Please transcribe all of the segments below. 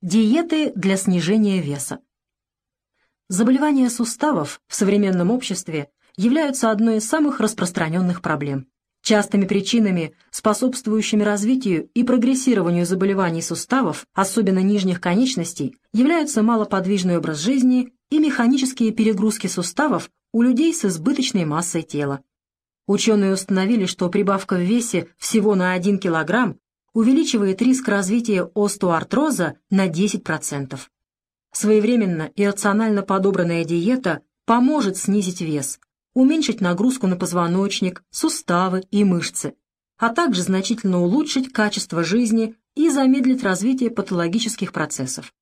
Диеты для снижения веса. Заболевания суставов в современном обществе являются одной из самых распространенных проблем. Частыми причинами, способствующими развитию и прогрессированию заболеваний суставов, особенно нижних конечностей, являются малоподвижный образ жизни и механические перегрузки суставов у людей с избыточной массой тела. Ученые установили, что прибавка в весе всего на 1 кг увеличивает риск развития остеоартроза на 10%. Своевременно и рационально подобранная диета поможет снизить вес, уменьшить нагрузку на позвоночник, суставы и мышцы, а также значительно улучшить качество жизни и замедлить развитие патологических процессов.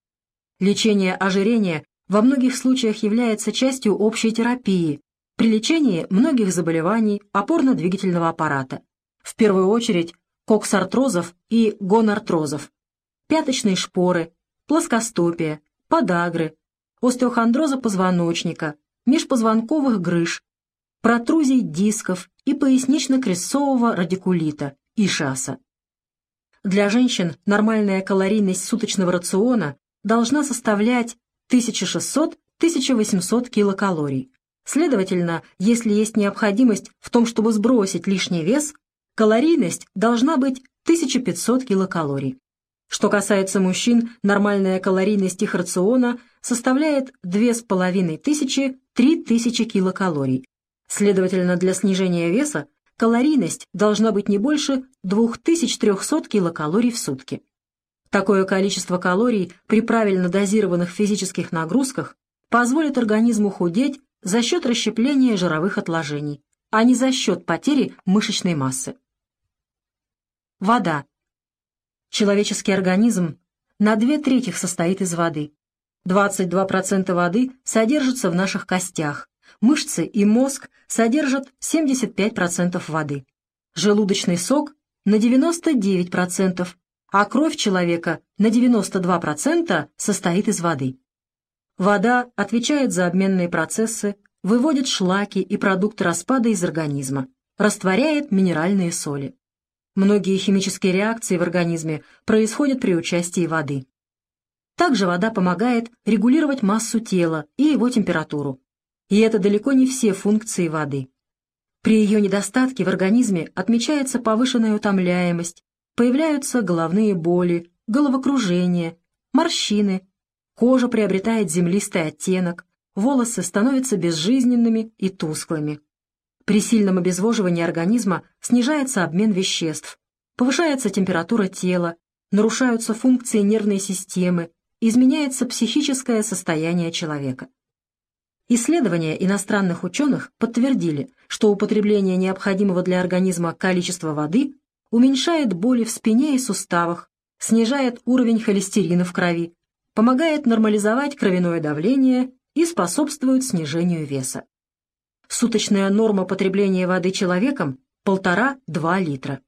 Лечение ожирения во многих случаях является частью общей терапии при лечении многих заболеваний опорно-двигательного аппарата, в первую очередь коксартрозов и гонартрозов, пяточные шпоры, плоскостопия, подагры, остеохондроза позвоночника, межпозвонковых грыж, протрузий дисков и пояснично-крестцового радикулита, ишаса. Для женщин нормальная калорийность суточного рациона должна составлять 1600-1800 килокалорий. Следовательно, если есть необходимость в том, чтобы сбросить лишний вес, Калорийность должна быть 1500 килокалорий. Что касается мужчин, нормальная калорийность их рациона составляет 2500-3000 килокалорий. Следовательно, для снижения веса калорийность должна быть не больше 2300 килокалорий в сутки. Такое количество калорий при правильно дозированных физических нагрузках позволит организму худеть за счет расщепления жировых отложений, а не за счет потери мышечной массы. Вода. Человеческий организм на две трети состоит из воды. 22% воды содержится в наших костях. Мышцы и мозг содержат 75% воды. Желудочный сок на 99%, а кровь человека на 92% состоит из воды. Вода отвечает за обменные процессы, выводит шлаки и продукты распада из организма, растворяет минеральные соли. Многие химические реакции в организме происходят при участии воды. Также вода помогает регулировать массу тела и его температуру. И это далеко не все функции воды. При ее недостатке в организме отмечается повышенная утомляемость, появляются головные боли, головокружение, морщины, кожа приобретает землистый оттенок, волосы становятся безжизненными и тусклыми. При сильном обезвоживании организма снижается обмен веществ, повышается температура тела, нарушаются функции нервной системы, изменяется психическое состояние человека. Исследования иностранных ученых подтвердили, что употребление необходимого для организма количества воды уменьшает боли в спине и суставах, снижает уровень холестерина в крови, помогает нормализовать кровяное давление и способствует снижению веса. Суточная норма потребления воды человеком – 1,5-2 литра.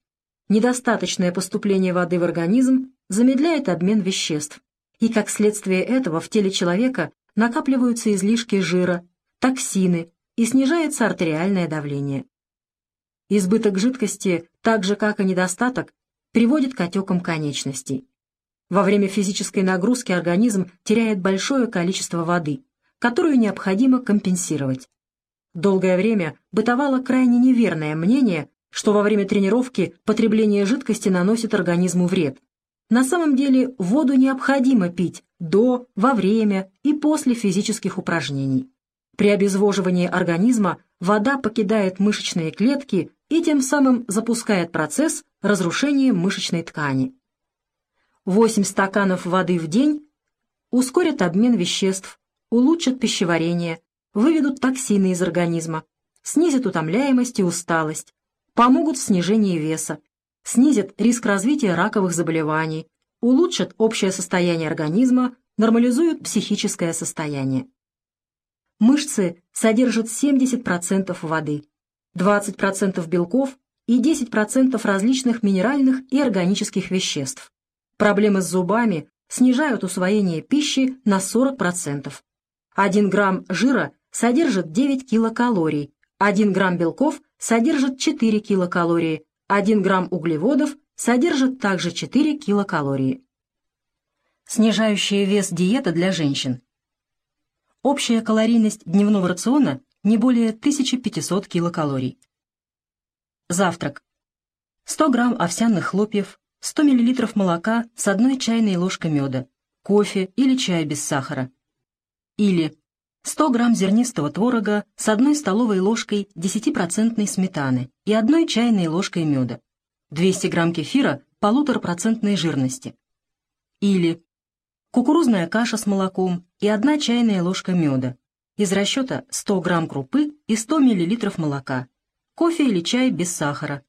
Недостаточное поступление воды в организм замедляет обмен веществ, и как следствие этого в теле человека накапливаются излишки жира, токсины и снижается артериальное давление. Избыток жидкости, так же как и недостаток, приводит к отекам конечностей. Во время физической нагрузки организм теряет большое количество воды, которую необходимо компенсировать. Долгое время бытовало крайне неверное мнение, что во время тренировки потребление жидкости наносит организму вред. На самом деле воду необходимо пить до, во время и после физических упражнений. При обезвоживании организма вода покидает мышечные клетки и тем самым запускает процесс разрушения мышечной ткани. 8 стаканов воды в день ускорят обмен веществ, улучшат пищеварение, выведут токсины из организма, снизят утомляемость и усталость, помогут в снижении веса, снизят риск развития раковых заболеваний, улучшат общее состояние организма, нормализуют психическое состояние. Мышцы содержат 70% воды, 20% белков и 10% различных минеральных и органических веществ. Проблемы с зубами снижают усвоение пищи на 40%. 1 грамм жира содержит 9 килокалорий, 1 грамм белков содержит 4 килокалории, 1 грамм углеводов содержит также 4 килокалории. Снижающая вес диета для женщин. Общая калорийность дневного рациона не более 1500 килокалорий. Завтрак. 100 грамм овсяных хлопьев, 100 миллилитров молока с одной чайной ложкой меда, кофе или чай без сахара. Или 100 грамм зернистого творога с одной столовой ложкой 10% сметаны и одной чайной ложкой меда, 200 грамм кефира полуторапроцентной жирности. Или кукурузная каша с молоком и одна чайная ложка меда. Из расчета 100 грамм крупы и 100 миллилитров молока. Кофе или чай без сахара.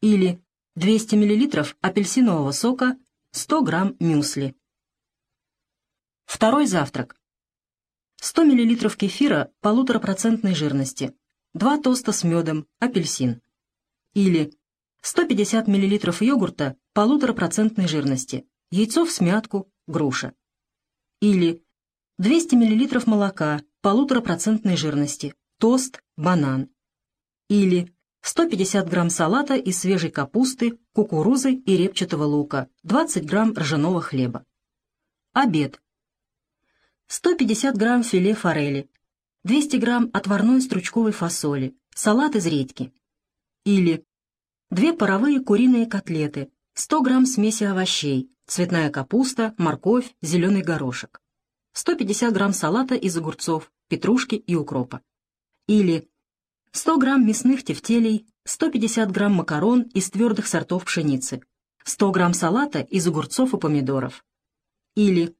Или 200 миллилитров апельсинового сока, 100 грамм мюсли. Второй завтрак. 100 миллилитров кефира полуторапроцентной жирности. Два тоста с медом, апельсин. Или 150 миллилитров йогурта полуторапроцентной жирности. Яйцо в смятку, груша. Или 200 мл молока полуторапроцентной жирности, тост, банан. Или 150 грамм салата из свежей капусты, кукурузы и репчатого лука, 20 грамм ржаного хлеба. Обед. 150 грамм филе форели, 200 грамм отварной стручковой фасоли, салат из редьки. Или две паровые куриные котлеты, 100 грамм смеси овощей, цветная капуста, морковь, зеленый горошек, 150 грамм салата из огурцов, петрушки и укропа. Или 100 грамм мясных тефтелей, 150 грамм макарон из твердых сортов пшеницы, 100 грамм салата из огурцов и помидоров. Или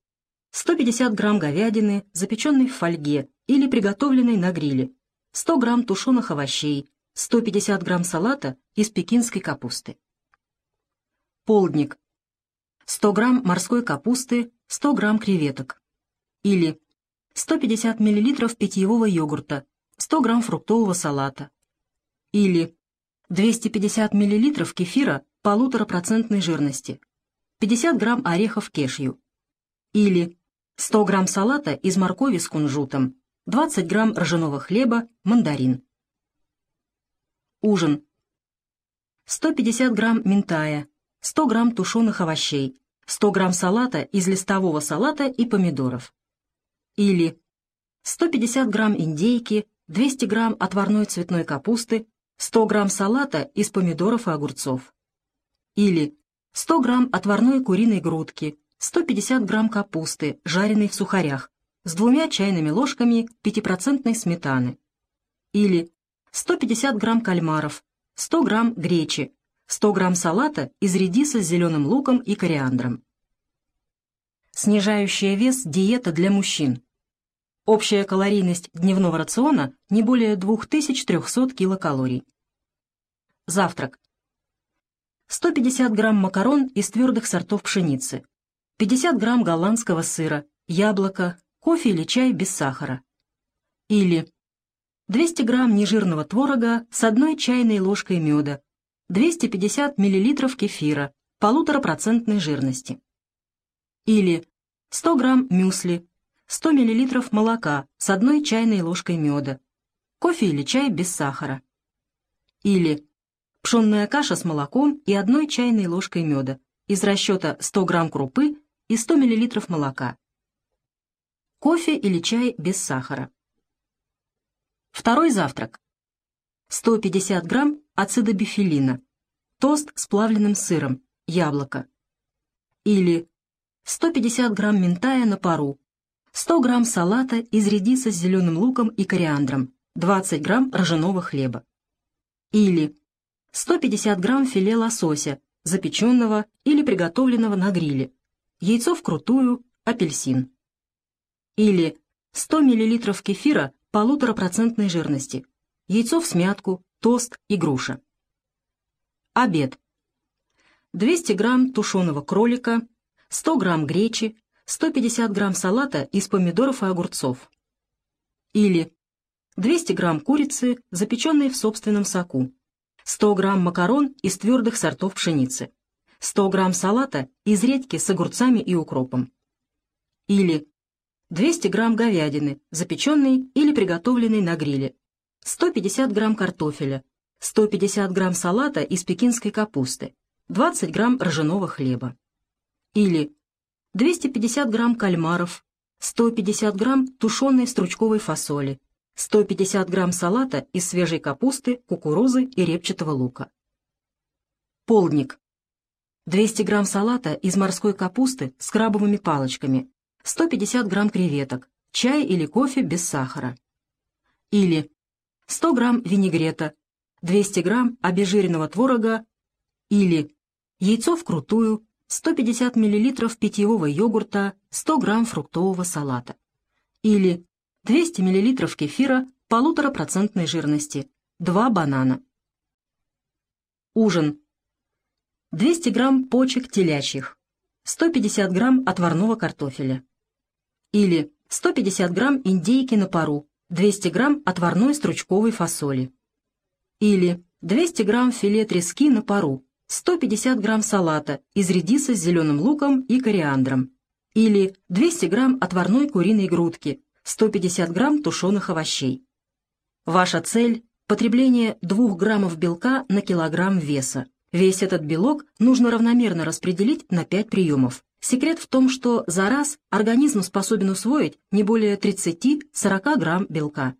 150 грамм говядины, запеченной в фольге или приготовленной на гриле, 100 грамм тушеных овощей, 150 грамм салата из пекинской капусты. Полдник 100 грамм морской капусты, 100 грамм креветок. Или 150 миллилитров питьевого йогурта, 100 грамм фруктового салата. Или 250 миллилитров кефира полуторапроцентной жирности, 50 грамм орехов кешью. Или 100 грамм салата из моркови с кунжутом, 20 грамм ржаного хлеба, мандарин. Ужин. 150 грамм минтая, 100 грамм тушеных овощей, 100 грамм салата из листового салата и помидоров. Или 150 грамм индейки, 200 грамм отварной цветной капусты, 100 грамм салата из помидоров и огурцов. Или 100 грамм отварной куриной грудки, 150 грамм капусты, жареной в сухарях, с двумя чайными ложками 5% сметаны. Или 150 грамм кальмаров, 100 грамм гречи, 100 грамм салата из редиса с зеленым луком и кориандром. Снижающая вес диета для мужчин. Общая калорийность дневного рациона не более 2300 килокалорий. Завтрак. 150 грамм макарон из твердых сортов пшеницы, 50 грамм голландского сыра, яблоко, кофе или чай без сахара. Или 200 грамм нежирного творога с одной чайной ложкой меда, 250 мл кефира полуторапроцентной жирности. Или 100 грамм мюсли, 100 мл молока с одной чайной ложкой меда, кофе или чай без сахара. Или пшенная каша с молоком и одной чайной ложкой меда из расчета 100 грамм крупы и 100 мл молока. Кофе или чай без сахара. Второй завтрак. 150 грамм ацидобифилина, тост с плавленным сыром, яблоко. Или 150 грамм минтая на пару, 100 грамм салата из редиса с зеленым луком и кориандром, 20 грамм ржаного хлеба. Или 150 грамм филе лосося, запеченного или приготовленного на гриле, яйцо вкрутую, апельсин. Или 100 мл кефира полуторапроцентной жирности, яйцо в смятку, тост и груша. Обед. 200 грамм тушеного кролика, 100 грамм гречи, 150 грамм салата из помидоров и огурцов. Или 200 грамм курицы, запеченной в собственном соку, 100 грамм макарон из твердых сортов пшеницы, 100 грамм салата из редьки с огурцами и укропом. Или 200 грамм говядины, запеченной или приготовленной на гриле, 150 грамм картофеля, 150 грамм салата из пекинской капусты, 20 грамм ржаного хлеба. Или 250 грамм кальмаров, 150 грамм тушеной стручковой фасоли, 150 грамм салата из свежей капусты, кукурузы и репчатого лука. Полдник. 200 грамм салата из морской капусты с крабовыми палочками, 150 грамм креветок, чай или кофе без сахара. Или 100 грамм винегрета, 200 грамм обезжиренного творога или яйцо вкрутую, 150 мл питьевого йогурта, 100 грамм фруктового салата. Или 200 мл кефира полуторапроцентной жирности, 2 банана. Ужин. 200 грамм почек телячьих, 150 грамм отварного картофеля. Или 150 грамм индейки на пару, 200 грамм отварной стручковой фасоли. Или 200 грамм филе трески на пару, 150 грамм салата из редиса с зеленым луком и кориандром. Или 200 грамм отварной куриной грудки, 150 грамм тушеных овощей. Ваша цель – потребление 2 граммов белка на килограмм веса. Весь этот белок нужно равномерно распределить на 5 приемов. Секрет в том, что за раз организм способен усвоить не более 30-40 грамм белка.